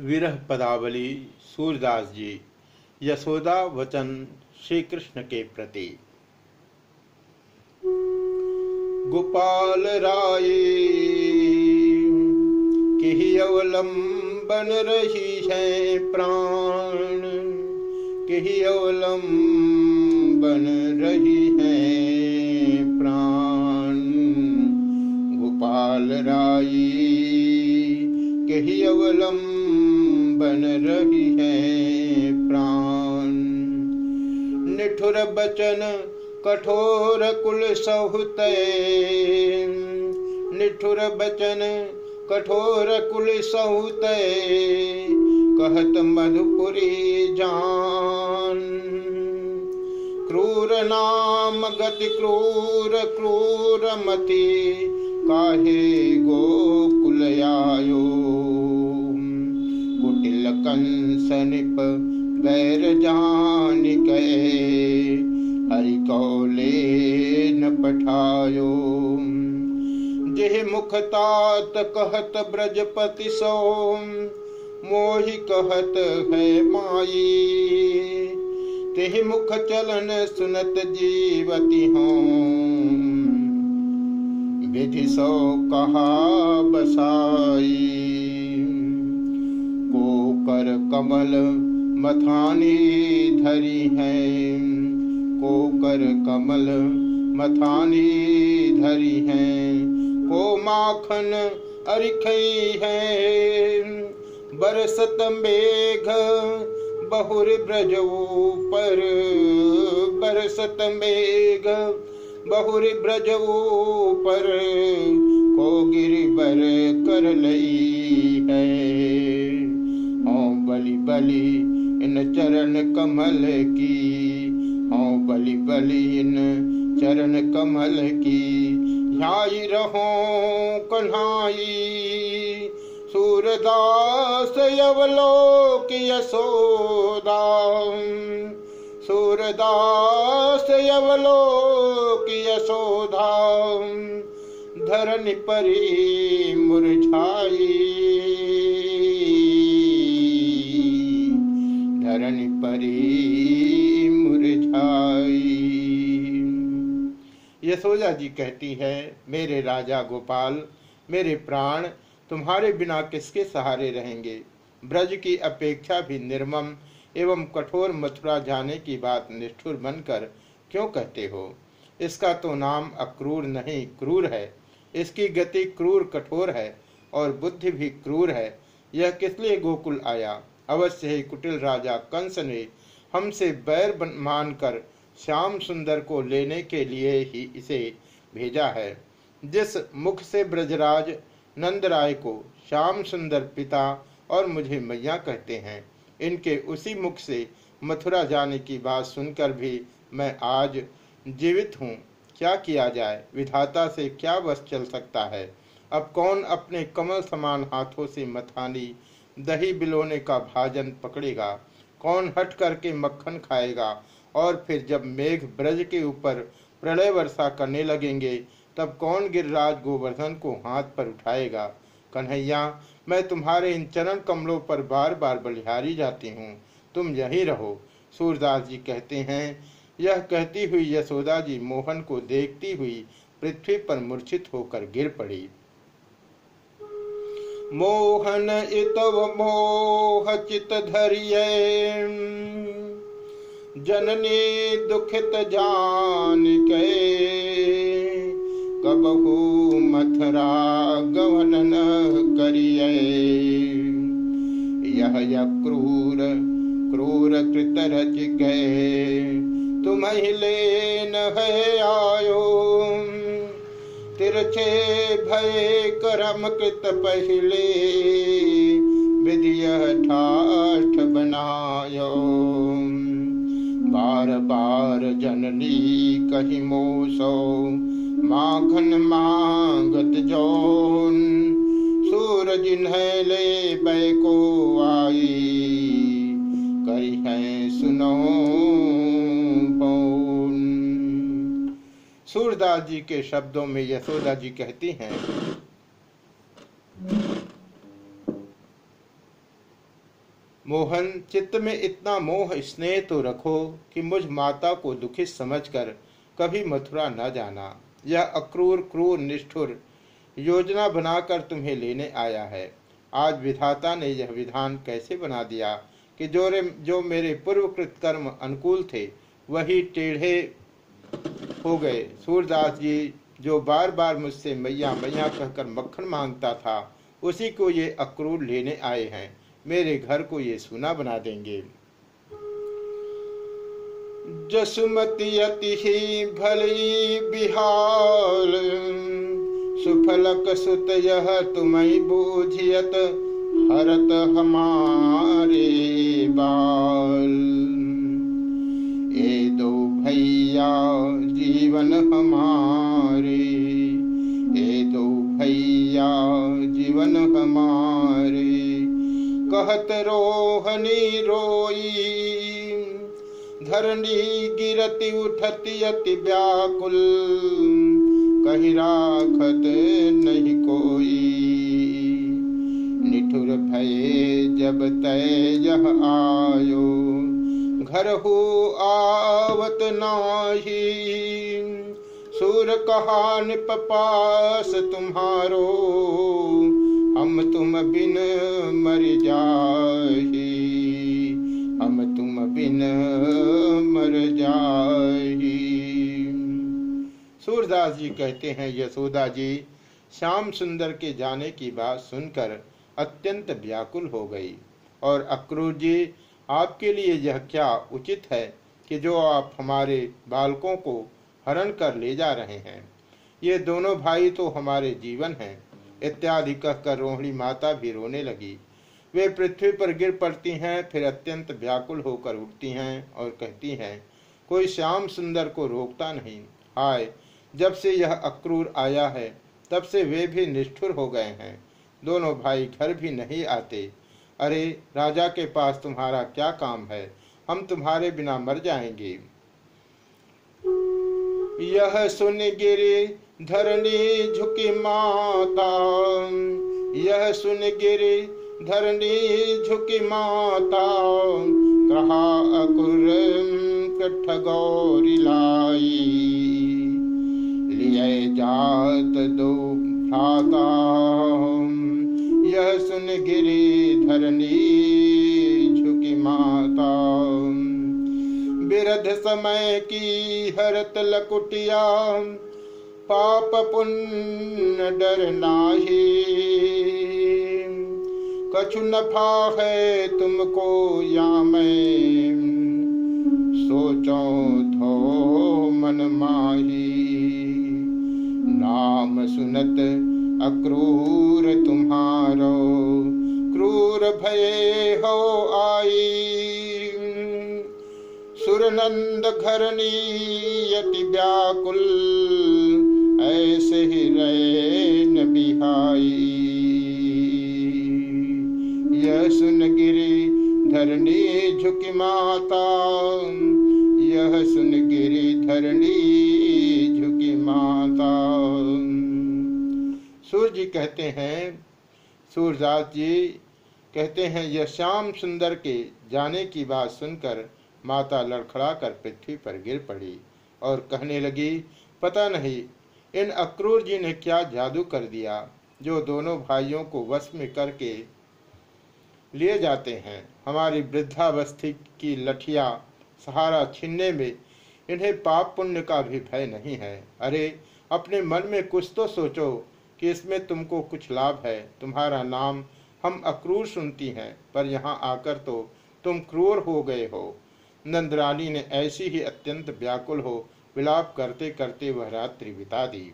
विरह पदावली सूरदास जी यशोदा वचन श्री कृष्ण के प्रति। गोपाल राय कि अवलंबन रही है प्राण? कि अवलंबन रही है प्राण? गोपाल राय, कही अवलंबन रही है प्राण। निठुर बचन कठोर कुल सहुत। निठुर बचन कठोर कुल सहुत। कहत मधुपुरी जान। क्रूर नाम गति क्रूर क्रूर मति काहे गोकुल आयो? कुटिल कंस निप बैर जान गए हरि कौले न पठायो। जेह मुख तात कहत ब्रजपति सो मोहि कहत है माई। तेह मुख चलन सुनत जीवती हूँ विधि सो कहा बसाई। कमल मथानी धरी है। कोकर कमल मथानी धरी है। को माखन अरिखई है। बरसत मेघ बहुर ब्रज पर बरसत मेघ बहुर ब्रज पर को गिर बर कर लई है। बलि बलि, इन चरण कमल की। ओ बलि बलि, इन चरण कमल की। ध्याई रहो, कन्हाई, सूरदास यवलोक यशोदा। सूरदास यवलोक यशोधा धरन परी मुरझाई। धरन परी मुरझाई। यशोदा जी कहती है, मेरे राजा गोपाल, मेरे प्राण तुम्हारे बिना किसके सहारे रहेंगे? ब्रज की अपेक्षा भी निर्मम एवं कठोर मथुरा जाने की बात निष्ठुर बनकर क्यों कहते हो? इसका तो नाम अक्रूर नहीं, क्रूर है। इसकी गति क्रूर कठोर है और बुद्धि भी क्रूर है। यह किस लिए गोकुल आया? अवश्य ही कुटिल राजा कंस ने हमसे बैर मानकर श्याम सुंदर को लेने के लिए ही इसे भेजा है। जिस मुख से ब्रजराज नंदराय को श्याम सुंदर पिता और मुझे मैया कहते हैं, इनके उसी मुख से मथुरा जाने की बात सुनकर भी मैं आज जीवित हूँ। क्या किया जाए? विधाता से क्या बस चल सकता है? अब कौन अपने कमल समान हाथों से मथानी दही बिलोने का भाजन पकड़ेगा, कौन हट करके मक्खन खाएगा? और फिर जब मेघ ब्रज के ऊपर प्रलय वर्षा करने लगेंगे, तब कौन गिरिराज गोवर्धन को हाथ पर उठाएगा? कन्हैया, मैं तुम्हारे इन चरण कमलों पर बार बार बलिहारी जाती हूँ। तुम यहीं रहो। सूरदास जी कहते हैं, यह कहती हुई यशोदा जी मोहन को देखती हुई पृथ्वी पर मूर्छित होकर गिर पड़ी। मोहन इतव मोह चित धरिए जननी दुखित जान के। कबहू मथुरा गवन करिए यह क्रूर क्रूर कृत रच गए तुम लेन है आयो तिरछे भय करम कृत पहले विधिय ठाठ बनायो। बार बार जननी कही मोसो, माखन मांगत जौन। सूरज ले बैको आई सूरदास जी के शब्दों में यशोदा जी कहती हैं, मोहन, चित्त में इतना मोह स्नेह तो रखो कि मुझ माता को दुखित समझकर कभी मथुरा न जाना। यह अक्रूर, क्रूर, निष्ठुर योजना बनाकर तुम्हें लेने आया है। आज विधाता ने यह विधान कैसे बना दिया कि जो जो मेरे पूर्वकृत कर्म अनुकूल थे, वही टेढ़े हो गए। सूरदास जी जो बार बार मुझसे मैया मैया कहकर मक्खन माँगता था, उसी को ये अक्रूर लेने आए हैं। मेरे घर को ये सुना बना देंगे। जसुमती ही भली बिहार सुफलक सुत यह तुम्हें बूझियत हरत हमारे बाल। ए दो भैया जीवन हमारे। ए दो भैया, जीवन हमारे। कहत रोहनी रोई, धरणी गिरती उठती अति व्याकुल। कही राखत नहीं कोई। निठुर भये जब तय यह आयो घर हो आवत नाही। सूर कहा निपपास तुम्हारो, हम तुम बिन मर जाही। हम तुम बिन मर जाही। सूरदास जी कहते हैं, यशोदा जी, श्याम सुंदर के जाने की बात सुनकर अत्यंत व्याकुल हो गई और अक्रूर जी आपके लिए यह क्या उचित है कि जो आप हमारे बालकों को हरण कर ले जा रहे हैं? ये दोनों भाई तो हमारे जीवन हैं। इत्यादि कहकर रोहिणी माता भी रोने लगी। वे पृथ्वी पर गिर पड़ती हैं, फिर अत्यंत व्याकुल होकर उठती हैं और कहती हैं, कोई श्याम सुंदर को रोकता नहीं। हाय, जब से यह अक्रूर आया है, तब से वे भी निष्ठुर हो गए हैं। दोनों भाई घर भी नहीं आते। अरे, राजा के पास तुम्हारा क्या काम है? हम तुम्हारे बिना मर जाएँगे। यह सुन गिरी धरणी झुकी माता। यह सुन गिरी धरणी झुकी माता। कहा अकुर गौरी लाई। लिए जात दो भ्राता। यह सुन गिरी धरणी झुकी माता। बिरध समय की हरत लकुटिया। पाप पुण्य डर नाही। कछु नफा है तुमको या मैं सोचो थो मन माही। नाम सुनत अक्रूर तुम्हारो। क्रूर भय हो आई। सुरनंद घरनी यति व्याकुल ऐसे ही रैन बिहाई। यह सुन गिरी धरणी झुकी माता, यह सुन गिरी धरणी झुकी माता। सूर्य कहते हैं, सूरदास जी कहते हैं, यह श्याम सुंदर के जाने की बात सुनकर माता लड़खड़ा कर पृथ्वी पर गिर पड़ी और कहने लगी, पता नहीं, इन अक्रूर जी ने क्या जादू कर दिया जो दोनों भाइयों को वश में करके लिए जाते हैं? हमारी वृद्धावस्थी की लठिया, सहारा छीनने में इन्हें पाप पुण्य का भी भय नहीं है। अरे, अपने मन में कुछ तो सोचो कि इसमें तुमको कुछ लाभ है। तुम्हारा नाम हम अक्रूर सुनती हैं, पर यहाँ आकर तो तुम क्रूर हो गए हो। नंदरानी ने ऐसी ही अत्यंत व्याकुल हो विलाप करते करते वह रात्रि बिता दी।